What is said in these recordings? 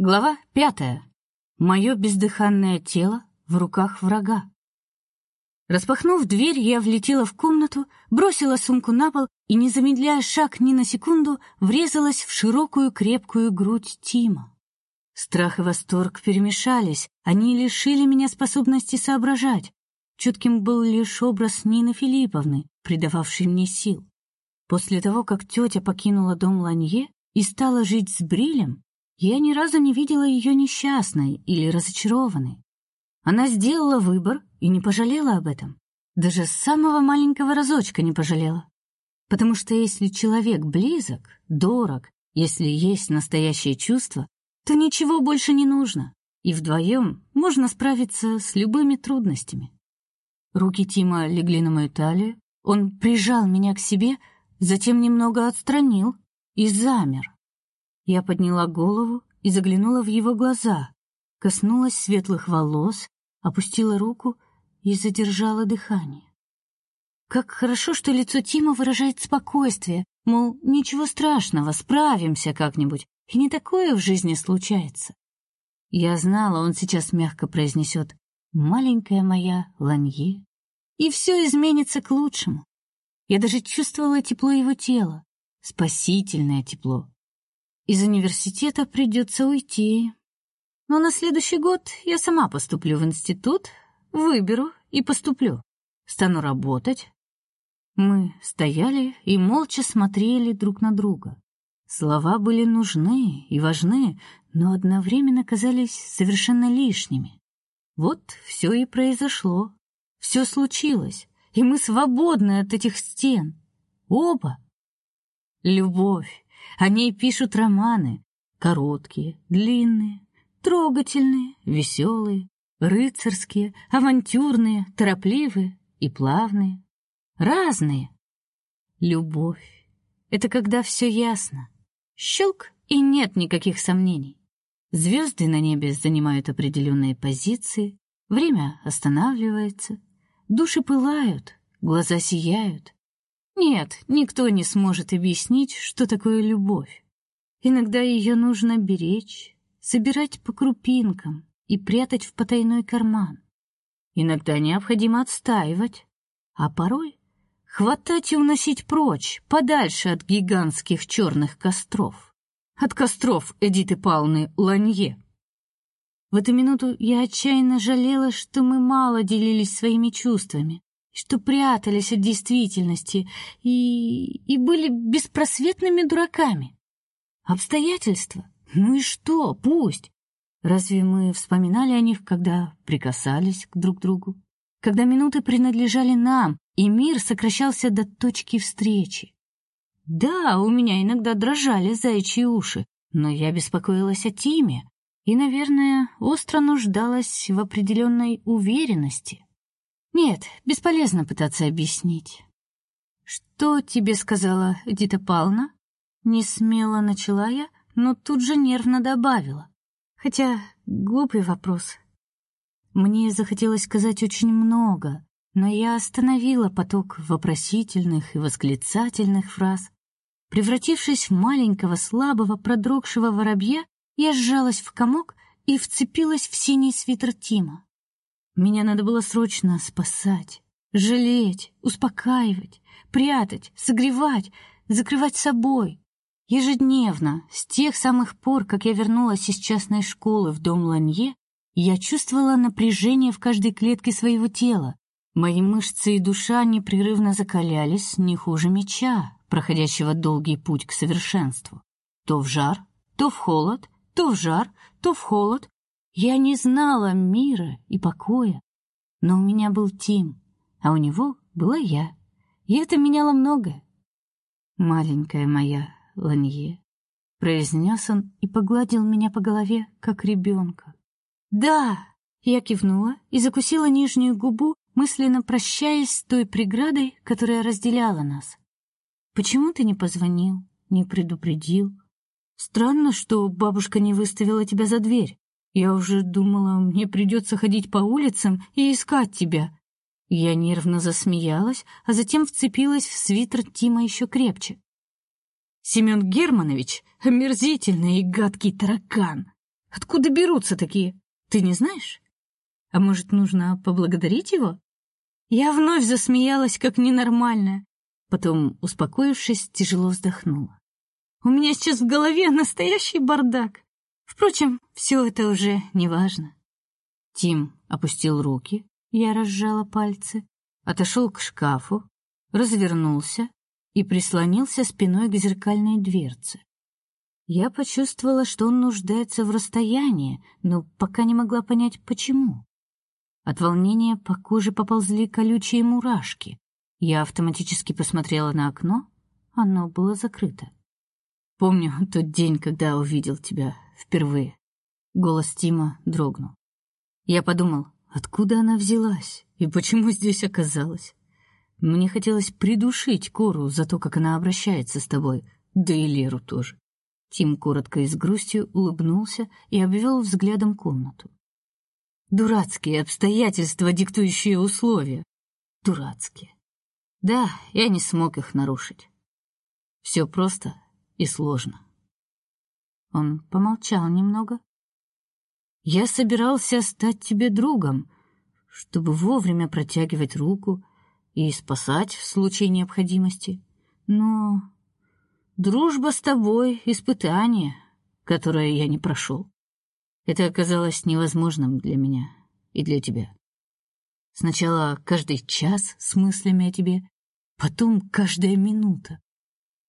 Глава пятая. Мое бездыханное тело в руках врага. Распахнув дверь, я влетела в комнату, бросила сумку на пол и, не замедляя шаг ни на секунду, врезалась в широкую крепкую грудь Тима. Страх и восторг перемешались, они лишили меня способности соображать. Чутким был лишь образ Нины Филипповны, придававший мне сил. После того, как тетя покинула дом Ланье и стала жить с Брилем, я ни разу не видела ее несчастной или разочарованной. Она сделала выбор и не пожалела об этом. Даже с самого маленького разочка не пожалела. Потому что если человек близок, дорог, если есть настоящее чувство, то ничего больше не нужно, и вдвоем можно справиться с любыми трудностями. Руки Тима легли на мою талию, он прижал меня к себе, затем немного отстранил и замер. Я подняла голову и заглянула в его глаза, коснулась светлых волос, опустила руку и задержала дыхание. Как хорошо, что лицо Тима выражает спокойствие, мол, ничего страшного, справимся как-нибудь, и не такое в жизни случается. Я знала, он сейчас мягко произнесет «маленькая моя Ланье», и все изменится к лучшему. Я даже чувствовала тепло его тела, спасительное тепло. Из университета придется уйти. Но на следующий год я сама поступлю в институт, выберу и поступлю. Стану работать. Мы стояли и молча смотрели друг на друга. Слова были нужны и важны, но одновременно казались совершенно лишними. Вот все и произошло. Все случилось, и мы свободны от этих стен. Оба. Любовь о ней пишут романы, короткие, длинные, трогательные, веселые, рыцарские, авантюрные, торопливые и плавные, разные. Любовь это когда все ясно. Щелк и нет никаких сомнений. Звезды на небе занимают определенные позиции, время останавливается, души пылают, глаза сияют, нет, никто не сможет объяснить, что такое любовь. Иногда ее нужно беречь, собирать по крупинкам и прятать в потайной карман. Иногда необходимо отстаивать, а порой хватать и уносить прочь, подальше от гигантских черных костров, от костров Эдиты Павловны Ланье. В эту минуту я отчаянно жалела, что мы мало делились своими чувствами, что прятались от действительности и и были беспросветными дураками. Обстоятельства? Ну и что? Пусть. Разве мы вспоминали о них, когда прикасались к друг другу, когда минуты принадлежали нам, и мир сокращался до точки встречи? Да, у меня иногда дрожали заячьи уши, но я беспокоилась о Тиме и, наверное, остро нуждалась в определенной уверенности. Нет, бесполезно пытаться объяснить. Что тебе сказала Дита Павловна? Не смело начала я, но тут же нервно добавила. Хотя глупый вопрос. Мне захотелось сказать очень много, но я остановила поток вопросительных и восклицательных фраз. Превратившись в маленького, слабого, продрогшего воробья, я сжалась в комок и вцепилась в синий свитер Тима. Меня надо было срочно спасать, жалеть, успокаивать, прятать, согревать, закрывать собой. Ежедневно, с тех самых пор, как я вернулась из частной школы в дом Ланье, я чувствовала напряжение в каждой клетке своего тела. Мои мышцы и душа непрерывно закалялись не хуже меча, проходящего долгий путь к совершенству. То в жар, то в холод, то в жар, то в холод, я не знала мира и покоя, но у меня был Тим, а у него была я, и это меняло многое. Маленькая моя Ланье, произнес он и погладил меня по голове, как ребенка. Да, я кивнула и закусила нижнюю губу, мысленно прощаясь с той преградой, которая разделяла нас. Почему ты не позвонил, не предупредил? Странно, что бабушка не выставила тебя за дверь. Я уже думала, мне придется ходить по улицам и искать тебя. Я нервно засмеялась, а затем вцепилась в свитер Тима еще крепче. Семен Германович омерзительный и гадкий таракан. Откуда берутся такие? Ты не знаешь? А может, нужно поблагодарить его? Я вновь засмеялась, как ненормальная. Потом, успокоившись, тяжело вздохнула. У меня сейчас в голове настоящий бардак. Впрочем, все это уже не важно. Тим опустил руки, я разжала пальцы, отошел к шкафу, развернулся и прислонился спиной к зеркальной дверце. Я почувствовала, что он нуждается в расстоянии, но пока не могла понять почему. От волнения по коже поползли колючие мурашки. Я автоматически посмотрела на окно, оно было закрыто. Помню тот день, когда увидел тебя впервые. Голос Тима дрогнул. Я подумал, откуда она взялась и почему здесь оказалась. Мне хотелось придушить Кору за то, как она обращается с тобой, да и Леру тоже. Тим коротко и с грустью улыбнулся и обвел взглядом комнату. Дурацкие обстоятельства, диктующие условия. Дурацкие. Да, я не смог их нарушить. Все просто и сложно. Он помолчал немного. Я собирался стать тебе другом, чтобы вовремя протягивать руку и спасать в случае необходимости. Но дружба с тобой — испытание, которое я не прошел. Это оказалось невозможным для меня и для тебя. Сначала каждый час с мыслями о тебе, потом каждая минута.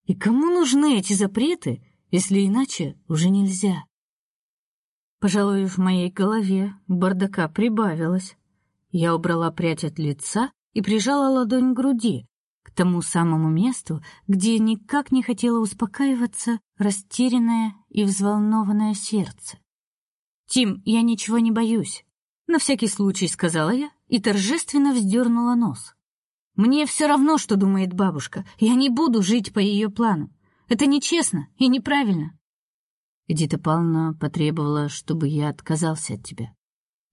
И кому нужны эти запреты, если иначе уже нельзя? Пожалуй, в моей голове бардака прибавилось. Я убрала прядь от лица и прижала ладонь к груди, к тому самому месту, где никак не хотело успокаиваться растерянное и взволнованное сердце. «Тим, я ничего не боюсь», — на всякий случай сказала я и торжественно вздернула нос. «Мне все равно, что думает бабушка. Я не буду жить по ее плану. Это нечестно и неправильно». Эдита Павловна потребовала, чтобы я отказался от тебя,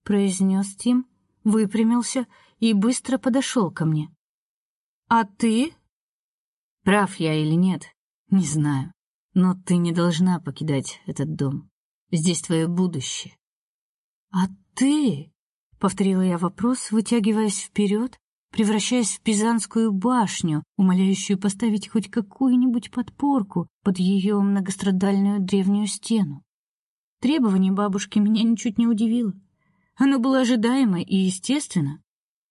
произнес Тим, выпрямился и быстро подошел ко мне. А ты? Прав я или нет, не знаю, но ты не должна покидать этот дом. Здесь твое будущее. А ты? повторила я вопрос, вытягиваясь вперед, превращаясь в Пизанскую башню, умоляющую поставить хоть какую-нибудь подпорку под ее многострадальную древнюю стену. Требование бабушки меня ничуть не удивило. Оно было ожидаемо и естественно.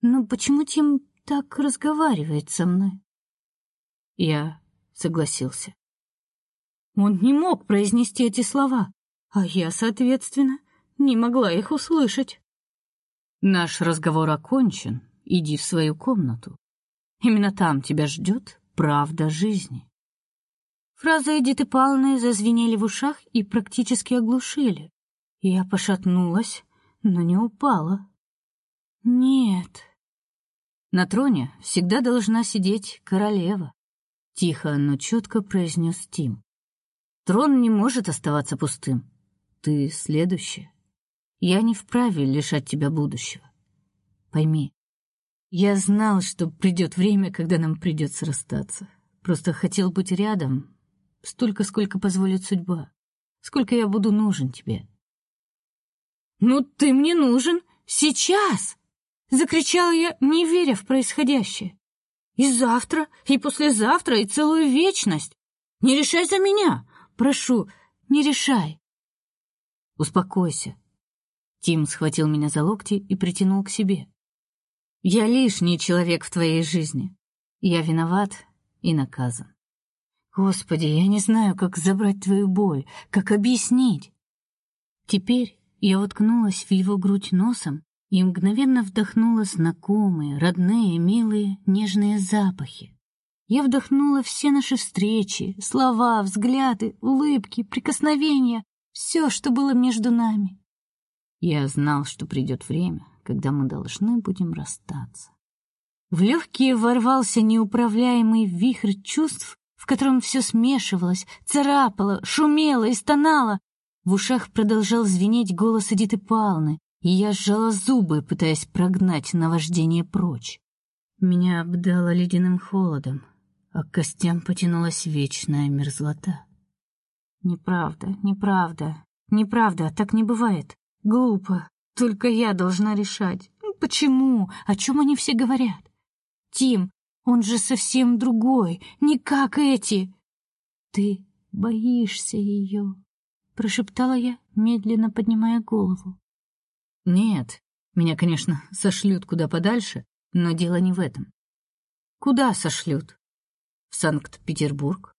Но почему Тим так разговаривает со мной? Я согласился. Он не мог произнести эти слова, а я, соответственно, не могла их услышать. Наш разговор окончен. Иди в свою комнату. Именно там тебя ждет правда жизни. Фразы Эдиты Павловны зазвенели в ушах и практически оглушили. Я пошатнулась, но не упала. Нет. На троне всегда должна сидеть королева, тихо, но четко произнес Тим. Трон не может оставаться пустым. Ты следующая. Я не вправе лишать тебя будущего. Пойми, я знал, что придет время, когда нам придется расстаться. Просто хотел быть рядом, столько, сколько позволит судьба. Сколько я буду нужен тебе. Ну ты мне нужен сейчас, закричала я, не веря в происходящее. И завтра, и послезавтра, и целую вечность. Не решай за меня, прошу, не решай. Успокойся. Тим схватил меня за локти и притянул к себе. Я лишний человек в твоей жизни. Я виноват и наказан. Господи, я не знаю, как забрать твою боль, как объяснить. Теперь я уткнулась в его грудь носом и мгновенно вдохнула знакомые, родные, милые, нежные запахи. Я вдохнула все наши встречи, слова, взгляды, улыбки, прикосновения, все, что было между нами. Я знал, что придет время, когда мы должны будем расстаться. В легкие ворвался неуправляемый вихрь чувств, в котором все смешивалось, царапало, шумело и стонало. В ушах продолжал звенеть голос Эдиты Павловны, и я сжала зубы, пытаясь прогнать наваждение прочь. Меня обдало ледяным холодом, а к костям потянулась вечная мерзлота. Неправда, неправда. Неправда, так не бывает. Глупо. Только я должна решать. Почему? О чем они все говорят? Тим, он же совсем другой, не как эти. Ты боишься ее, прошептала я, медленно поднимая голову. Нет, меня, конечно, сошлют куда подальше, но дело не в этом. Куда сошлют? В Санкт-Петербург.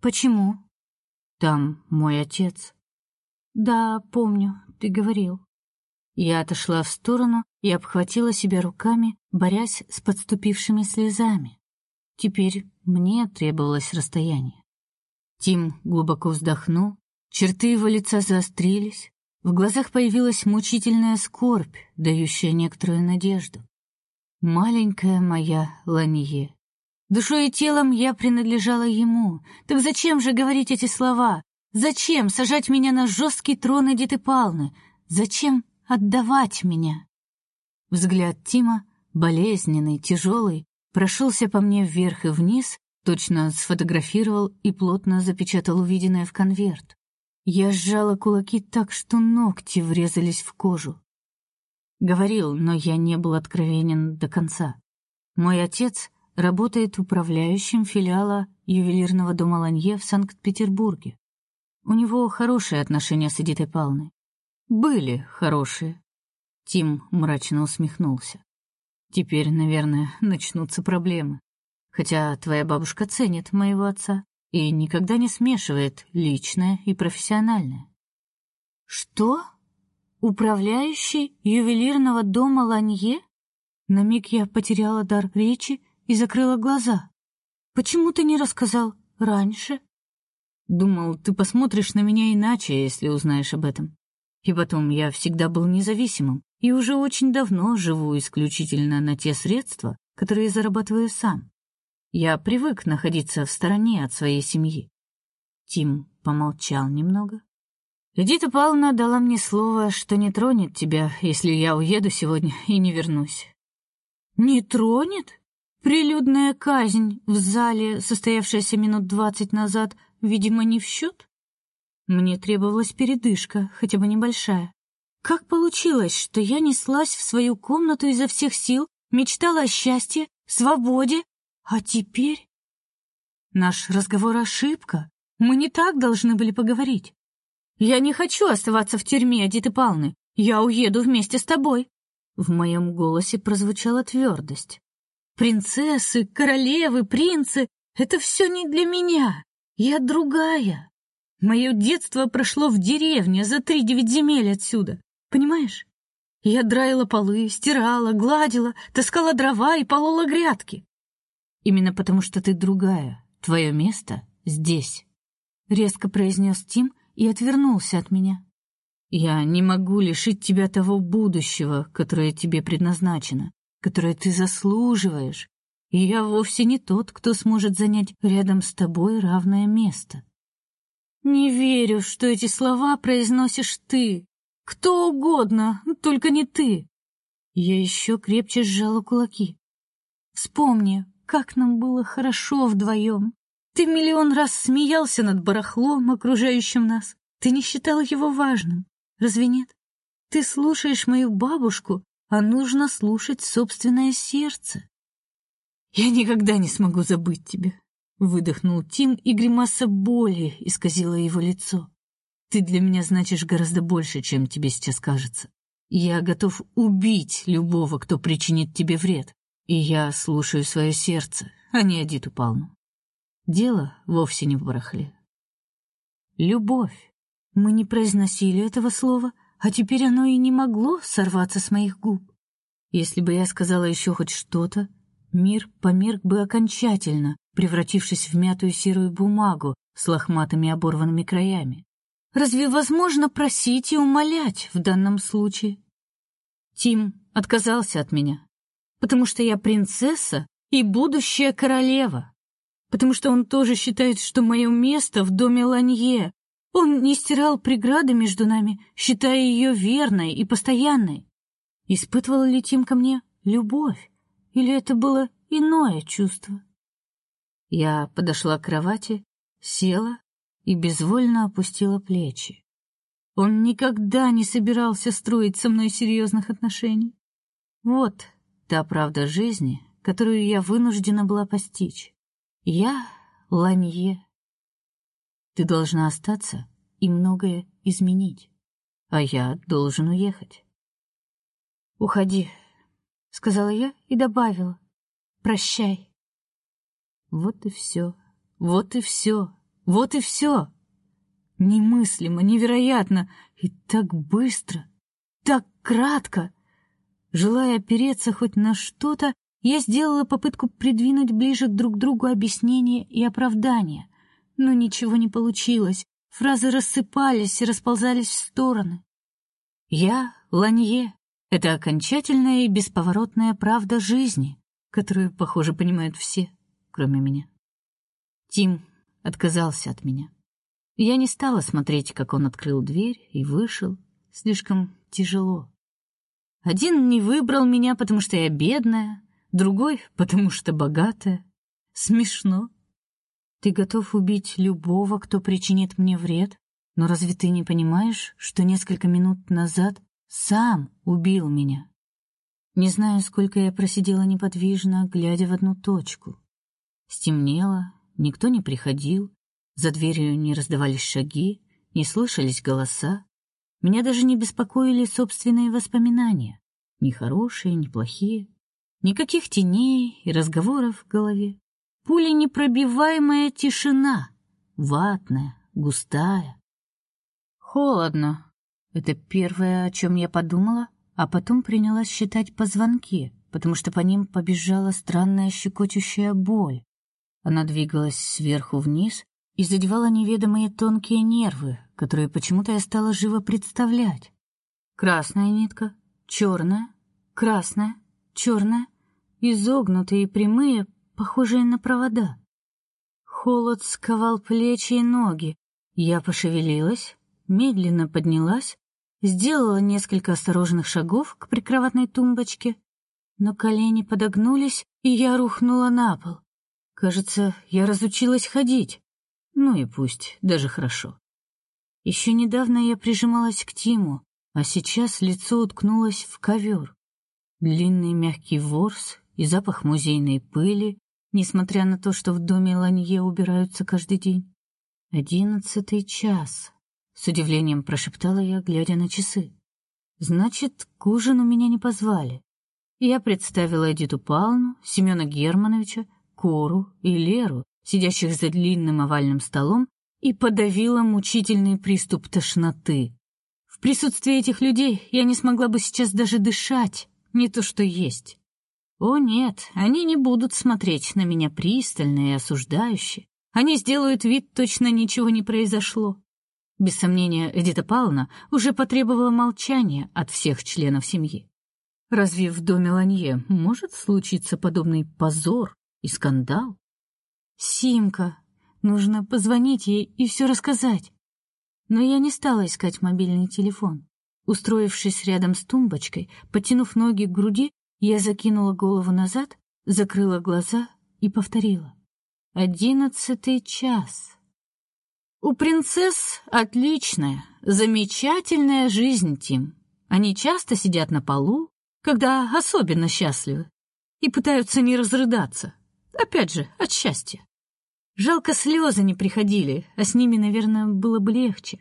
Почему? Там мой отец. Да, помню, ты говорил. Я отошла в сторону и обхватила себя руками, борясь с подступившими слезами. Теперь мне требовалось расстояние. Тим глубоко вздохнул, черты его лица заострились, в глазах появилась мучительная скорбь, дающая некоторую надежду. Маленькая моя Ланье. Душой и телом я принадлежала ему. Так зачем же говорить эти слова? Зачем сажать меня на жесткий трон Эдиты Палны? Зачем отдавать меня. Взгляд Тима, болезненный, тяжелый, прошелся по мне вверх и вниз, точно сфотографировал и плотно запечатал увиденное в конверт. Я сжала кулаки так, что ногти врезались в кожу. Говорил, но я не был откровенен до конца. Мой отец работает управляющим филиала ювелирного дома Ланье в Санкт-Петербурге. У него хорошие отношения с Эдитой Павловной. Были хорошие. Тим мрачно усмехнулся. Теперь, наверное, начнутся проблемы. Хотя твоя бабушка ценит моего отца и никогда не смешивает личное и профессиональное. Что? Управляющий ювелирного дома Ланье? На миг я потеряла дар речи и закрыла глаза. Почему ты не рассказал раньше? Думал, ты посмотришь на меня иначе, если узнаешь об этом. И потом, я всегда был независимым и уже очень давно живу исключительно на те средства, которые зарабатываю сам. Я привык находиться в стороне от своей семьи. Тим помолчал немного. Эдита Павловна дала мне слово, что не тронет тебя, если я уеду сегодня и не вернусь. Не тронет? Прилюдная казнь в зале, состоявшаяся минут двадцать назад, видимо, не в счет? Мне требовалась передышка, хотя бы небольшая. Как получилось, что я неслась в свою комнату изо всех сил, мечтала о счастье, свободе, а теперь наш разговор ошибка. Мы не так должны были поговорить. Я не хочу оставаться в тюрьме, Адиты Павловны. Я уеду вместе с тобой. В моем голосе прозвучала твердость. Принцессы, королевы, принцы это все не для меня. Я другая. Мое детство прошло в деревне за три девять земель отсюда. Понимаешь? Я драила полы, стирала, гладила, таскала дрова и полола грядки. Именно потому, что ты другая. Твое место здесь, резко произнес Тим и отвернулся от меня. Я не могу лишить тебя того будущего, которое тебе предназначено, которое ты заслуживаешь. И я вовсе не тот, кто сможет занять рядом с тобой равное место. Не верю, что эти слова произносишь ты. Кто угодно, только не ты. Я еще крепче сжала кулаки. Вспомни, как нам было хорошо вдвоем. Ты миллион раз смеялся над барахлом, окружающим нас. Ты не считал его важным. Разве нет? Ты слушаешь мою бабушку, а нужно слушать собственное сердце. Я никогда не смогу забыть тебя. Выдохнул Тим, и гримаса боли исказила его лицо. Ты для меня значишь гораздо больше, чем тебе сейчас кажется. Я готов убить любого, кто причинит тебе вред. И я слушаю свое сердце, а не Адиту Палну. Дело вовсе не в барахле. Любовь. Мы не произносили этого слова, а теперь оно и не могло сорваться с моих губ. Если бы я сказала еще хоть что-то, мир померк бы окончательно, превратившись в мятую серую бумагу с лохматыми оборванными краями. Разве возможно просить и умолять в данном случае? Тим отказался от меня, потому что я принцесса и будущая королева, потому что он тоже считает, что мое место в доме Ланье. Он не стирал преграды между нами, считая ее верной и постоянной. Испытывал ли Тим ко мне любовь, или это было иное чувство? Я подошла к кровати, села и безвольно опустила плечи. Он никогда не собирался строить со мной серьезных отношений. Вот та правда жизни, которую я вынуждена была постичь. Я Ланье. Ты должна остаться и многое изменить, а я должен уехать. Уходи, сказала я и добавила: прощай. Вот и все. Вот и все. Вот и все. Немыслимо, невероятно и так быстро, так кратко. Желая опереться хоть на что-то, я сделала попытку придвинуть ближе друг к другу объяснения и оправдания, но ничего не получилось. Фразы рассыпались и расползались в стороны. Я Ланье это окончательная и бесповоротная правда жизни, которую, похоже, понимают все, кроме меня. Тим отказался от меня. Я не стала смотреть, как он открыл дверь и вышел. Слишком тяжело. Один не выбрал меня, потому что я бедная, другой, потому что богатая. Смешно. Ты готов убить любого, кто причинит мне вред, но разве ты не понимаешь, что несколько минут назад сам убил меня? Не знаю, сколько я просидела неподвижно, глядя в одну точку. Стемнело, никто не приходил, за дверью не раздавались шаги, не слышались голоса. Меня даже не беспокоили собственные воспоминания, ни хорошие, ни плохие. Никаких теней и разговоров в голове. Пули непробиваемая тишина, ватная, густая. Холодно. Это первое, о чем я подумала, а потом принялась считать позвонки, потому что по ним побежала странная щекочущая боль. Она двигалась сверху вниз, и задевала неведомые тонкие нервы, которые почему-то я стала живо представлять. Красная нитка, черная, красная, черная, изогнутые и прямые, похожие на провода. Холод сковал плечи и ноги. Я пошевелилась, медленно поднялась, сделала несколько осторожных шагов к прикроватной тумбочке, но колени подогнулись, и я рухнула на пол. Кажется, я разучилась ходить. Ну и пусть, даже хорошо. Еще недавно я прижималась к Тиму, а сейчас лицо уткнулось в ковер. Длинный мягкий ворс и запах музейной пыли, несмотря на то, что в доме Ланье убираются каждый день. Одиннадцатый час. С удивлением прошептала я, глядя на часы. Значит, к ужину меня не позвали. Я представила Эдиту Павловну, Семена Германовича, Кору и Леру, сидящих за длинным овальным столом, и подавила мучительный приступ тошноты. В присутствии этих людей я не смогла бы сейчас даже дышать, не то что есть. О нет, они не будут смотреть на меня пристально и осуждающе. Они сделают вид, точно ничего не произошло. Без сомнения, Эдита Павловна уже потребовала молчания от всех членов семьи. Разве в доме Ланье может случиться подобный позор и скандал? Симка. Нужно позвонить ей и все рассказать. Но я не стала искать мобильный телефон. Устроившись рядом с тумбочкой, потянув ноги к груди, я закинула голову назад, закрыла глаза и повторила: «Одиннадцатый час». У принцесс отличная, замечательная жизнь, Тим. Они часто сидят на полу, когда особенно счастливы, и пытаются не разрыдаться. Опять же, от счастья. Жалко, слезы не приходили, а с ними, наверное, было бы легче.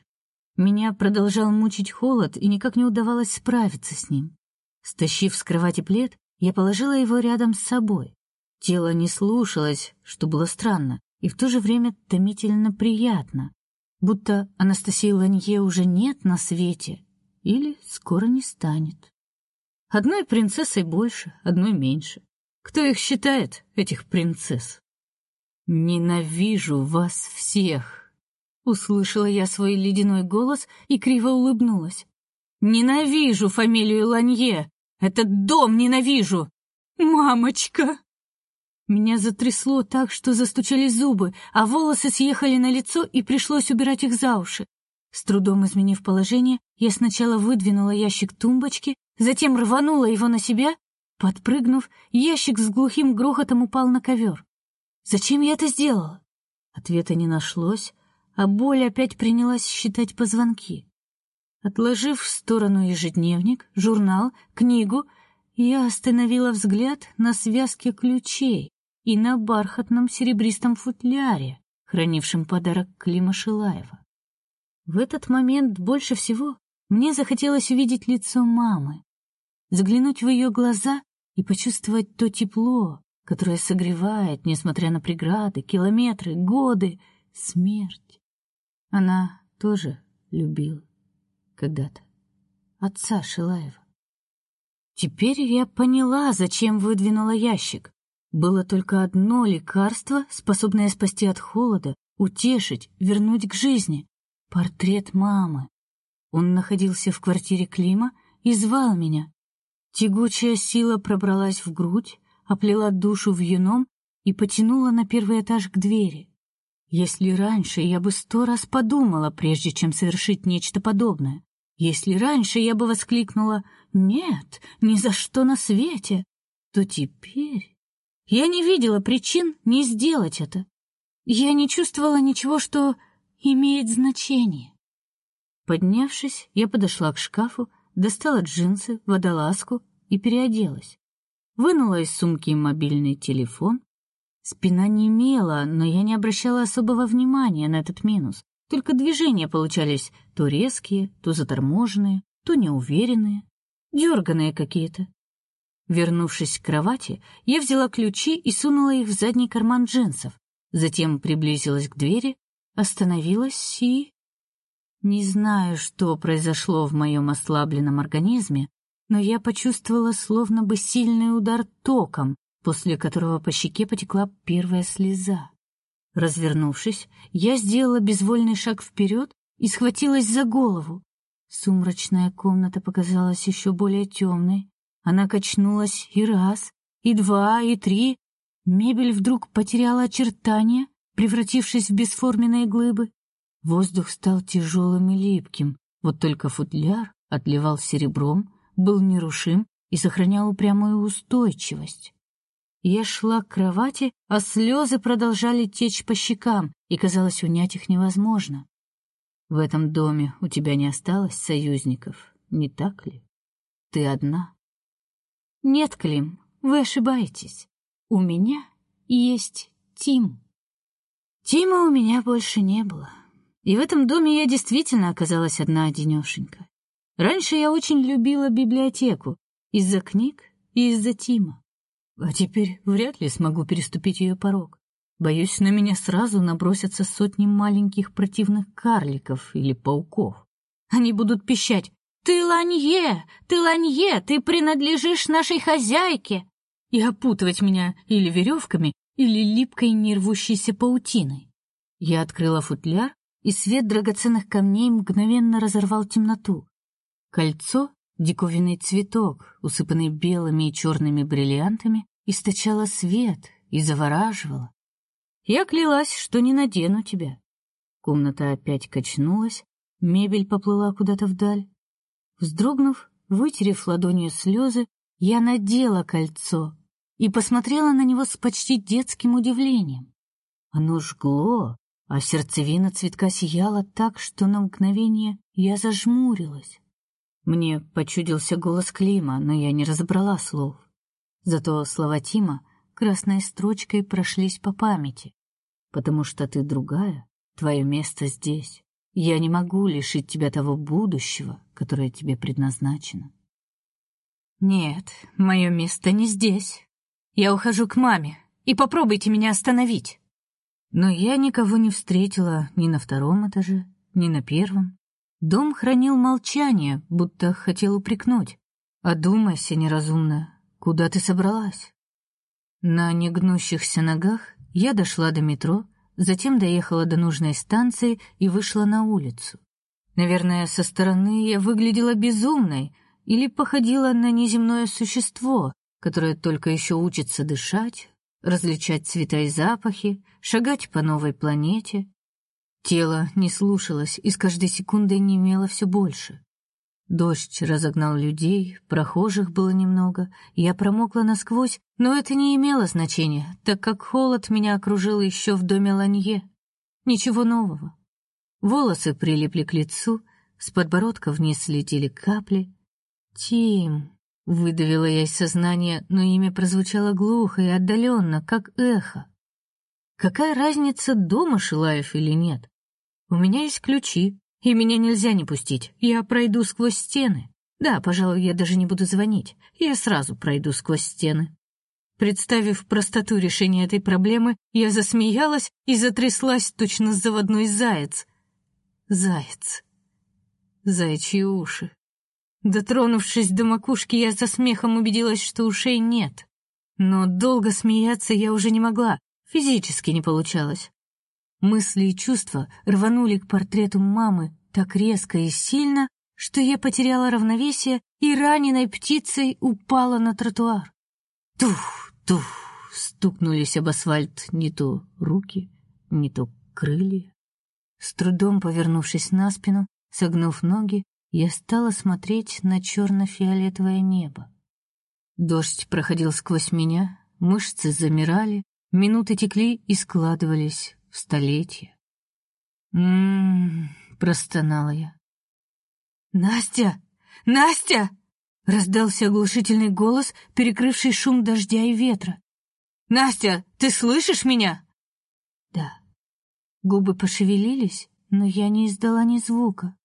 Меня продолжал мучить холод, и никак не удавалось справиться с ним. Стащив с кровати плед, я положила его рядом с собой. Тело не слушалось, что было странно, и в то же время томительно приятно, будто Анастасии Ланье уже нет на свете или скоро не станет. Одной принцессой больше, одной меньше. Кто их считает, этих принцесс? Ненавижу вас всех. Услышала я свой ледяной голос и криво улыбнулась. Ненавижу фамилию Ланье. Этот дом ненавижу. Мамочка. Меня затрясло так, что застучали зубы, а волосы съехали на лицо и пришлось убирать их за уши. С трудом изменив положение, я сначала выдвинула ящик тумбочки, затем рванула его на себя Подпрыгнув, ящик с глухим грохотом упал на ковер. Зачем я это сделала? Ответа не нашлось, а боль опять принялась считать позвонки. Отложив в сторону ежедневник, журнал, книгу, я остановила взгляд на связке ключей и на бархатном серебристом футляре, хранившем подарок Клима Шилаева. В этот момент больше всего мне захотелось увидеть лицо мамы, заглянуть в ее глаза и почувствовать то тепло, которое согревает, несмотря на преграды, километры, годы, смерть. Она тоже любила когда-то отца Шилаева. Теперь я поняла, зачем выдвинула ящик. Было только одно лекарство, способное спасти от холода, утешить, вернуть к жизни портрет мамы. Он находился в квартире Клима и звал меня. Тягучая сила пробралась в грудь, оплела душу вьюном и потянула на первый этаж к двери. Если раньше я бы сто раз подумала, прежде чем совершить нечто подобное, если раньше я бы воскликнула «Нет, ни за что на свете», то теперь я не видела причин не сделать это. Я не чувствовала ничего, что имеет значение. Поднявшись, я подошла к шкафу, достала джинсы, водолазку и переоделась. Вынула из сумки мобильный телефон. Спина немела, но я не обращала особого внимания на этот минус. Только движения получались то резкие, то заторможенные, то неуверенные, дерганые какие-то. Вернувшись к кровати, я взяла ключи и сунула их в задний карман джинсов. Затем приблизилась к двери, остановилась и не знаю, что произошло в моем ослабленном организме, но я почувствовала словно бы сильный удар током, после которого по щеке потекла первая слеза. Развернувшись, я сделала безвольный шаг вперед и схватилась за голову. Сумрачная комната показалась еще более темной. Она качнулась и раз, и два, и три. Мебель вдруг потеряла очертания, превратившись в бесформенные глыбы. Воздух стал тяжелым и липким. Вот только футляр отливал серебром, был нерушим и сохранял упрямую устойчивость. Я шла к кровати, а слезы продолжали течь по щекам, и казалось, унять их невозможно. В этом доме у тебя не осталось союзников, не так ли? Ты одна. Нет, Клим, вы ошибаетесь. У меня есть Тим. Тима у меня больше не было. И в этом доме я действительно оказалась одна одинешенька. Раньше я очень любила библиотеку из-за книг и из-за Тима. А теперь вряд ли смогу переступить ее порог. Боюсь, на меня сразу набросятся сотни маленьких противных карликов или пауков. Они будут пищать: "Ты ланье, ты ланье, ты принадлежишь нашей хозяйке!" и опутывать меня или веревками, или липкой нервущейся паутиной. Я открыла футляр, и свет драгоценных камней мгновенно разорвал темноту. Кольцо Диковинный цветок, усыпанный белыми и черными бриллиантами, источало свет и завораживало. Я клялась, что не надену тебя. Комната опять качнулась, мебель поплыла куда-то вдаль. Вздрогнув, вытерев ладонью слезы, я надела кольцо и посмотрела на него с почти детским удивлением. Оно жгло, а сердцевина цветка сияла так, что на мгновение я зажмурилась. Мне почудился голос Клима, но я не разобрала слов. Зато слова Тима красной строчкой прошлись по памяти. Потому что ты другая, твое место здесь. Я не могу лишить тебя того будущего, которое тебе предназначено. Нет, мое место не здесь. Я ухожу к маме, и попробуйте меня остановить. Но я никого не встретила ни на втором этаже, ни на первом. Дом хранил молчание, будто хотел упрекнуть. «Одумайся, неразумная, куда ты собралась?» На негнущихся ногах я дошла до метро, затем доехала до нужной станции и вышла на улицу. Наверное, со стороны я выглядела безумной или походила на неземное существо, которое только еще учится дышать, различать цвета и запахи, шагать по новой планете, Тело не слушалось и с каждой секундой немело все больше. Дождь разогнал людей, прохожих было немного, я промокла насквозь, но это не имело значения, так как холод меня окружил еще в доме Ланье. Ничего нового. Волосы прилипли к лицу, с подбородка вниз летели капли. Тим, выдавила я из сознания, но имя прозвучало глухо и отдаленно, как эхо. Какая разница, дома Шилаев или нет? У меня есть ключи, и меня нельзя не пустить. Я пройду сквозь стены. Да, пожалуй, я даже не буду звонить. Я сразу пройду сквозь стены. Представив простоту решения этой проблемы, я засмеялась и затряслась точно заводной заяц. Заяц. Заячьи уши. Дотронувшись до макушки, я за смехом убедилась, что ушей нет. Но долго смеяться я уже не могла, физически не получалось. Мысли и чувства рванули к портрету мамы так резко и сильно, что я потеряла равновесие и раненой птицей упала на тротуар. Тух, тух, стукнулись об асфальт не то руки, не то крылья. С трудом повернувшись на спину, согнув ноги, я стала смотреть на черно фиолетовое небо. Дождь проходил сквозь меня, мышцы замирали, минуты текли и складывались в столетия. М-м, простонала я. Настя! Настя! раздался оглушительный голос, перекрывший шум дождя и ветра. Настя, ты слышишь меня? Да. Губы пошевелились, но я не издала ни звука.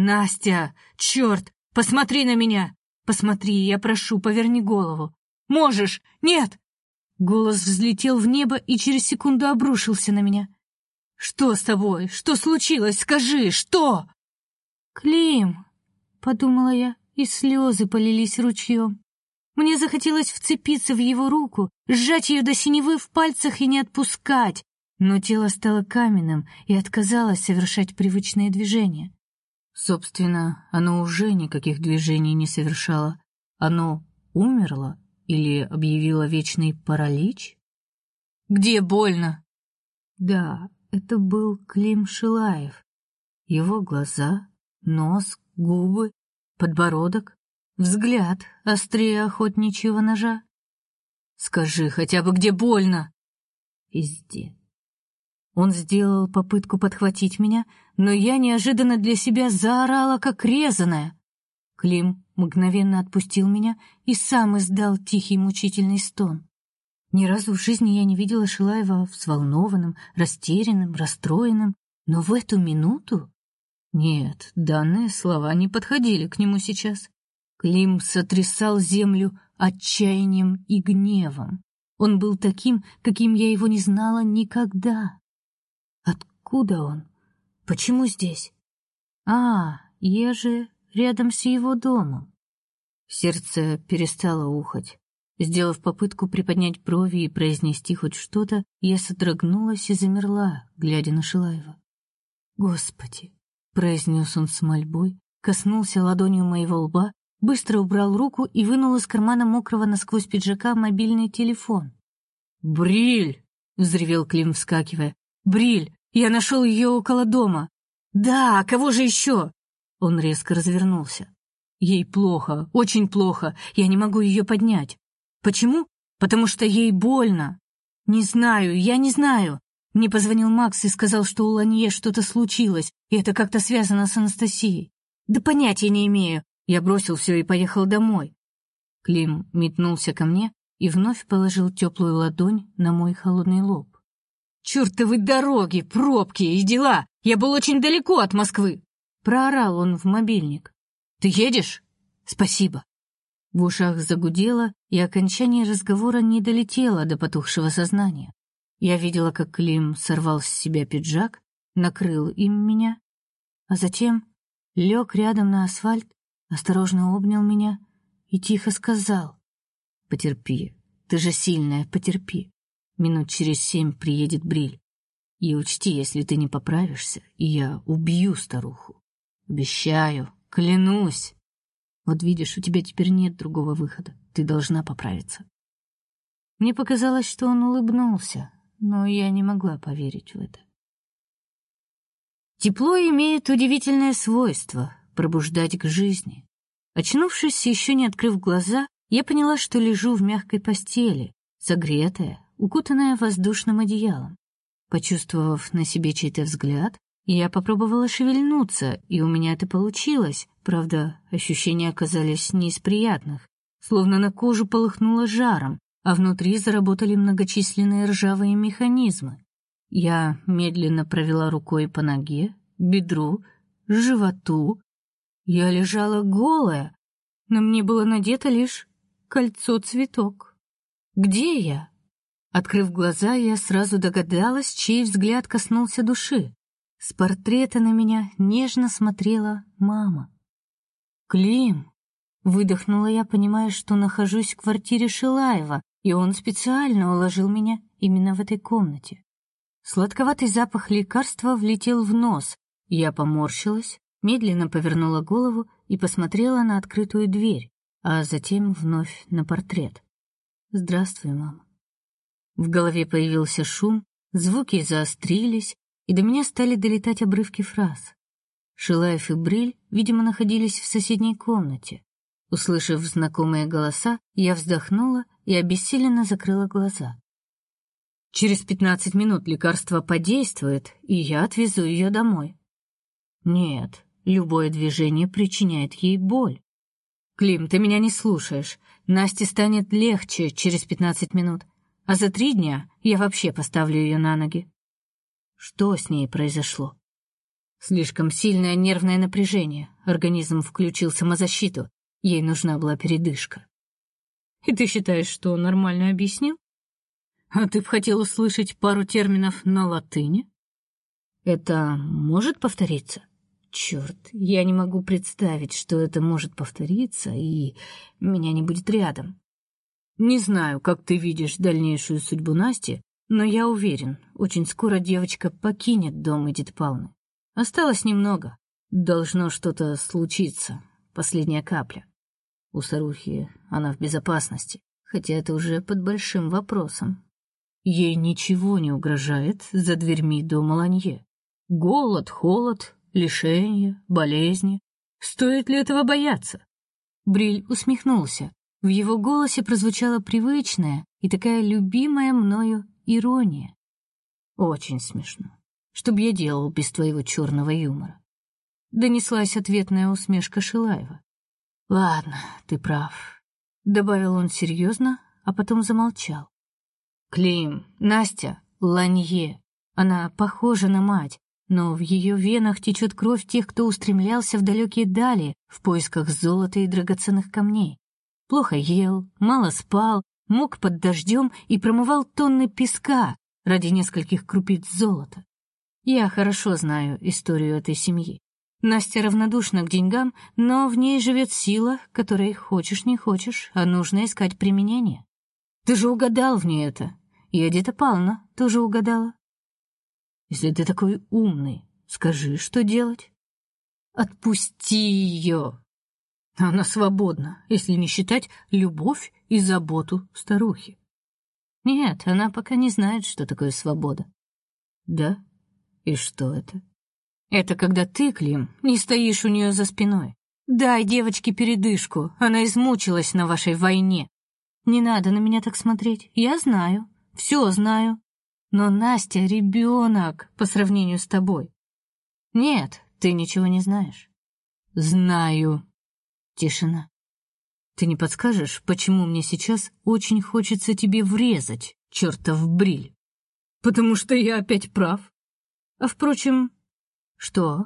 Настя, черт, посмотри на меня. Посмотри, я прошу, поверни голову. Можешь? Нет. Голос взлетел в небо и через секунду обрушился на меня. Что с тобой? Что случилось? Скажи, что? Клим, подумала я, и слезы полились ручьем. Мне захотелось вцепиться в его руку, сжать ее до синевы в пальцах и не отпускать, но тело стало каменным и отказалось совершать привычные движения. Собственно, оно уже никаких движений не совершало. Оно умерло или объявило вечный паралич? Где больно? Да, это был Клим Шилаев. Его глаза, нос, губы, подбородок, взгляд острее охотничьего ножа. Скажи хотя бы, где больно? Везде. Он сделал попытку подхватить меня, но я неожиданно для себя заорала, как резаная. Клим мгновенно отпустил меня и сам издал тихий мучительный стон. Ни разу в жизни я не видела Шилаева взволнованным, растерянным, расстроенным, но в эту минуту нет, данные слова не подходили к нему сейчас. Клим сотрясал землю отчаянием и гневом. Он был таким, каким я его не знала никогда. Откуда он? Почему здесь? А, я же рядом с его домом. Сердце перестало ухать. Сделав попытку приподнять брови и произнести хоть что-то, я содрогнулась и замерла, глядя на Шилаева. Господи, произнес он с мольбой, коснулся ладонью моего лба, быстро убрал руку и вынул из кармана мокрого насквозь пиджака мобильный телефон. "Бриль!" взревел Клим, вскакивая. "Бриль, я нашел ее около дома". "Да, кого же еще?» Он резко развернулся. "Ей плохо, очень плохо. Я не могу ее поднять. Почему? Потому что ей больно. Не знаю, я не знаю. Мне позвонил Макс и сказал, что у Ланье что-то случилось, и это как-то связано с Анастасией. Да понятия не имею. Я бросил все и поехал домой. Клим метнулся ко мне и вновь положил теплую ладонь на мой холодный лоб. «Чертовы дороги, пробки и дела! Я был очень далеко от Москвы!» Проорал он в мобильник. «Ты едешь?» «Спасибо». В ушах загудело, и окончание разговора не долетело до потухшего сознания. Я видела, как Клим сорвал с себя пиджак, накрыл им меня, а затем лег рядом на асфальт, осторожно обнял меня и тихо сказал: "Потерпи, ты же сильная, потерпи. Минут через семь приедет Бриль. И учти, если ты не поправишься, я убью старуху. Обещаю, клянусь. Вот видишь, у тебя теперь нет другого выхода. Ты должна поправиться". Мне показалось, что он улыбнулся, но я не могла поверить в это. Тепло имеет удивительное свойство пробуждать к жизни. Очнувшись, еще не открыв глаза, я поняла, что лежу в мягкой постели, согретая, укутанная воздушным одеялом. Почувствовав на себе чей-то взгляд, Я попробовала шевельнуться, и у меня это получилось. Правда, ощущения оказались не из приятных, словно на кожу полыхнуло жаром, а внутри заработали многочисленные ржавые механизмы. Я медленно провела рукой по ноге, бедру, животу. Я лежала голая, на мне было надето лишь кольцо-цветок. Где я? Открыв глаза, я сразу догадалась, чей взгляд коснулся души. С портрета на меня нежно смотрела мама. Клим, выдохнула я, понимая, что нахожусь в квартире Шилаева, и он специально уложил меня именно в этой комнате. Сладковатый запах лекарства влетел в нос. Я поморщилась, медленно повернула голову и посмотрела на открытую дверь, а затем вновь на портрет. Здравствуй, мама. В голове появился шум, звуки заострились, и до меня стали долетать обрывки фраз. Шилаев и Бриль, видимо, находились в соседней комнате. Услышав знакомые голоса, я вздохнула и обессиленно закрыла глаза. Через пятнадцать минут лекарство подействует, и я отвезу ее домой. Нет, любое движение причиняет ей боль. Клим, ты меня не слушаешь. Насте станет легче через пятнадцать минут, а за три дня я вообще поставлю ее на ноги. Что с ней произошло? Слишком сильное нервное напряжение. Организм включил самозащиту. Ей нужна была передышка. И ты считаешь, что нормально объяснил? А ты б хотел услышать пару терминов на латыни? Это может повториться? Черт, я не могу представить, что это может повториться, и меня не будет рядом. Не знаю, как ты видишь дальнейшую судьбу Насти, но я уверен, очень скоро девочка покинет дом Эдит Павловны. Осталось немного. Должно что-то случиться. Последняя капля. У старухи она в безопасности, хотя это уже под большим вопросом. Ей ничего не угрожает за дверьми дома Ланье. Голод, холод, лишения, болезни. Стоит ли этого бояться? Бриль усмехнулся. В его голосе прозвучала привычная и такая любимая мною ирония. Очень смешно. Что б я делал без твоего черного юмора? Донеслась ответная усмешка Шилаева. Ладно, ты прав, добавил он серьезно, а потом замолчал. Клим, Настя, Ланье. Она похожа на мать, но в ее венах течет кровь тех, кто устремлялся в далекие дали в поисках золота и драгоценных камней. Плохо ел, мало спал, мог под дождем и промывал тонны песка ради нескольких крупиц золота. Я хорошо знаю историю этой семьи. Настя равнодушна к деньгам, но в ней живет сила, которой хочешь не хочешь, а нужно искать применение. Ты же угадал в ней это. И Эдита Павловна тоже угадала. Если ты такой умный, скажи, что делать? Отпусти ее. Она свободна, если не считать любовь и заботу старухи. Нет, она пока не знает, что такое свобода. Да? И что это? Это когда ты, Клим, не стоишь у нее за спиной. Дай девочке передышку, она измучилась на вашей войне. Не надо на меня так смотреть, я знаю, все знаю. Но Настя ребенок по сравнению с тобой. Нет, ты ничего не знаешь. Знаю. Тишина. Ты не подскажешь, почему мне сейчас очень хочется тебе врезать, чертов бриль? Потому что я опять прав. А впрочем, что?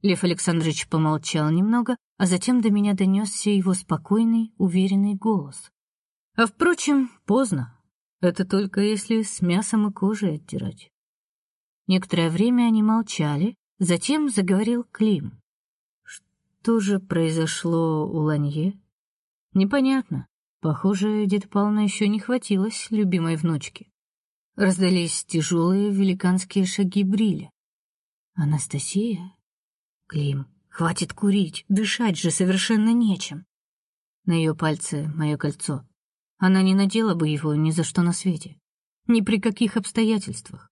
Лев Александрович помолчал немного, а затем до меня донесся его спокойный, уверенный голос. А впрочем, поздно. Это только если с мясом и кожей оттирать. Некоторое время они молчали, затем заговорил Клим. Что же произошло у Ланье? Непонятно. Похоже, дед Павловна еще не хватилось любимой внучки. Раздались тяжелые великанские шаги Бриля. Анастасия? Клим, хватит курить, дышать же совершенно нечем. На ее пальце мое кольцо. Она не надела бы его ни за что на свете. Ни при каких обстоятельствах.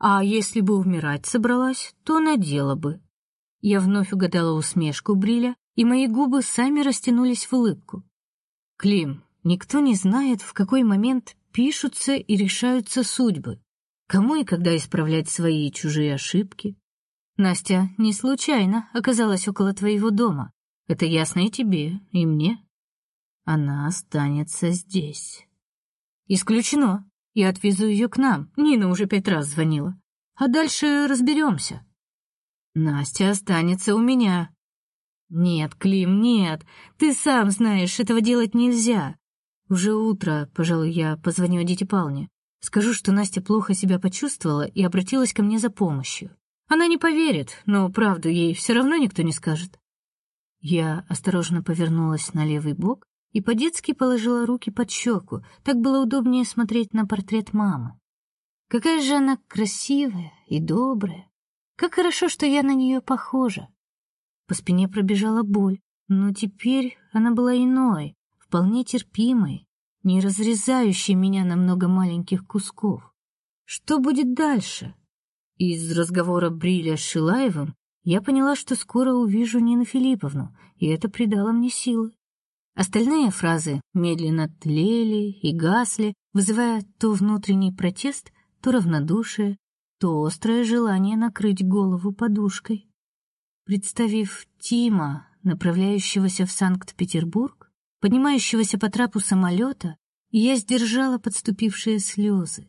А если бы умирать собралась, то надела бы. Я вновь угадала усмешку Бриля, и мои губы сами растянулись в улыбку. Клим, никто не знает, в какой момент пишутся и решаются судьбы. Кому и когда исправлять свои и чужие ошибки, Настя не случайно оказалась около твоего дома. Это ясно и тебе, и мне. Она останется здесь. Исключено. Я отвезу ее к нам. Нина уже пять раз звонила. А дальше разберемся. Настя останется у меня. Нет, Клим, нет. Ты сам знаешь, этого делать нельзя. Уже утро, пожалуй, я позвоню Адите Павловне. Скажу, что Настя плохо себя почувствовала и обратилась ко мне за помощью. Она не поверит, но правду ей все равно никто не скажет. Я осторожно повернулась на левый бок и по-детски положила руки под щеку. Так было удобнее смотреть на портрет мамы. Какая же она красивая и добрая. Как хорошо, что я на нее похожа. По спине пробежала боль, но теперь она была иной, вполне терпимой, не разрезающей меня на много маленьких кусков. Что будет дальше? Из разговора Бриля с Шилаевым я поняла, что скоро увижу Нину Филипповну, и это придало мне силы. Остальные фразы медленно тлели и гасли, вызывая то внутренний протест, то равнодушие, то острое желание накрыть голову подушкой. Представив Тима, направляющегося в Санкт-Петербург, поднимающегося по трапу самолета, я сдержала подступившие слезы.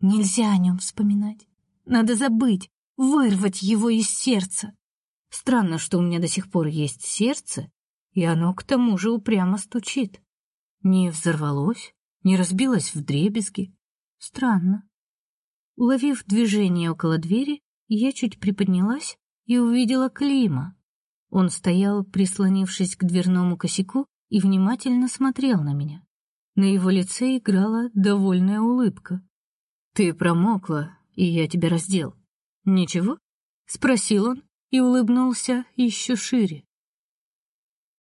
Нельзя о нем вспоминать. Надо забыть, вырвать его из сердца. Странно, что у меня до сих пор есть сердце, и оно к тому же упрямо стучит. Не взорвалось, не разбилось вдребезги. Странно. Уловив движение около двери, я чуть приподнялась и увидела Клима. Он стоял, прислонившись к дверному косяку, и внимательно смотрел на меня. На его лице играла довольная улыбка. Ты промокла, и я тебя раздел. Ничего? спросил он и улыбнулся еще шире.